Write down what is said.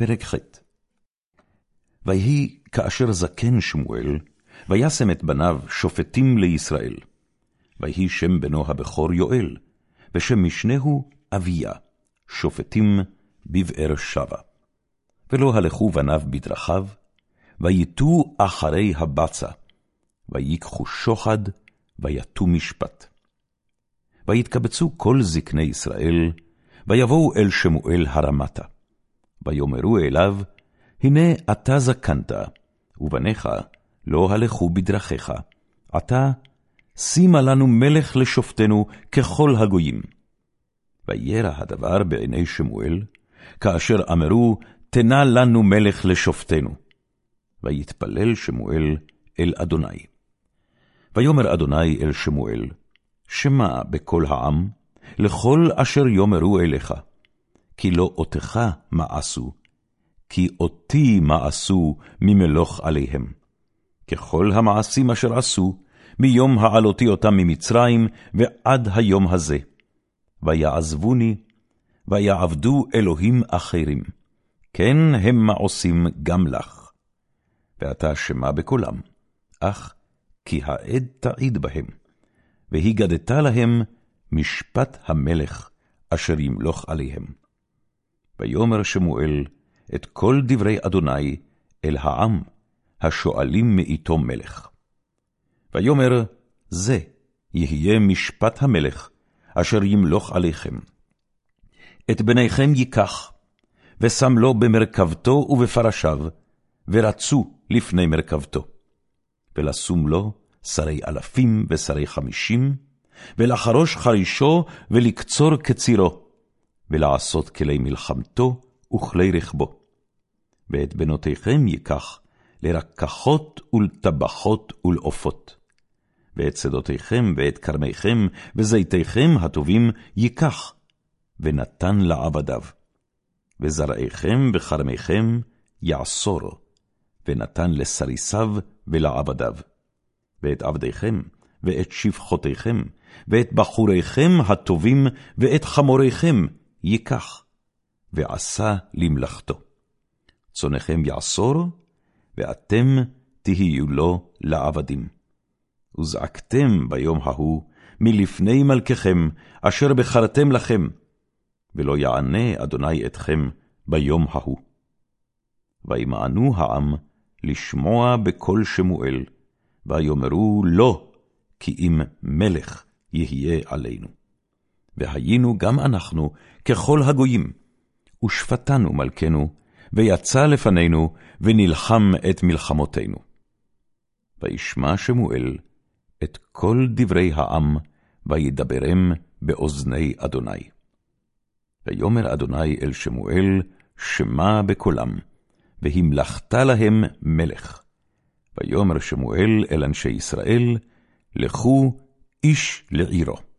פרק ח' ויהי כאשר זקן שמואל, וישם את בניו שופטים לישראל. ויהי שם בנו הבכור יואל, ושם משנהו אביה, שופטים בבאר שבע. ולא הלכו בניו בדרכיו, ויתו אחרי הבצע, ויקחו שוחד, ויתו משפט. ויתקבצו כל זקני ישראל, ויבואו אל שמואל הרמתה. ויאמרו אליו, הנה אתה זקנת, ובניך לא הלכו בדרכיך. עתה שימה לנו מלך לשופטנו ככל הגויים. וירא הדבר בעיני שמואל, כאשר אמרו, תנה לנו מלך לשופטנו. ויתפלל שמואל אל אדוני. ויאמר אדוני אל שמואל, שמע בקול העם, לכל אשר יאמרו אליך, כי לא אותך מעשו, כי אותי מעשו ממלוך עליהם. ככל המעשים אשר עשו, מיום העלותי אותם ממצרים ועד היום הזה. ויעזבוני, ויעבדו אלוהים אחרים. כן המה עושים גם לך. ואתה שמע בקולם, אך כי העד תעיד בהם, והגדת להם משפט המלך אשר ימלוך עליהם. ויאמר שמואל את כל דברי אדוני אל העם, השואלים מאיתו מלך. ויאמר, זה יהיה משפט המלך, אשר ימלוך עליכם. את בניכם ייקח, ושם לו במרכבתו ובפרשיו, ורצו לפני מרכבתו. ולשום לו שרי אלפים ושרי חמישים, ולחרוש חרישו ולקצור קצירו, ולעשות כלי מלחמתו וכלי רכבו. ואת בנותיכם ייקח לרקחות ולטבחות ולעופות. ואת שדותיכם ואת כרמיכם וזיתיכם הטובים ייקח, ונתן לעבדיו. וזרעיכם וכרמיכם יעשור, ונתן לסריסיו ולעבדיו. ואת עבדיכם, ואת שפחותיכם, ואת בחוריכם הטובים, ואת חמוריכם ייקח, ועשה למלאכתו. צונכם יעשור, ואתם תהיו לו לעבדים. וזעקתם ביום ההוא מלפני מלככם, אשר בחרתם לכם, ולא יענה אדוני אתכם ביום ההוא. וימענו העם לשמוע בקול שמואל, ויאמרו לא, כי אם מלך יהיה עלינו. והיינו גם אנחנו ככל הגויים, ושפטנו מלכנו, ויצא לפנינו, ונלחם את מלחמותינו. וישמע שמואל את כל דברי העם, וידברם באוזני אדוני. ויאמר אדוני אל שמואל, שמע בקולם, והמלכת להם מלך. ויאמר שמואל אל אנשי ישראל, לכו איש לעירו.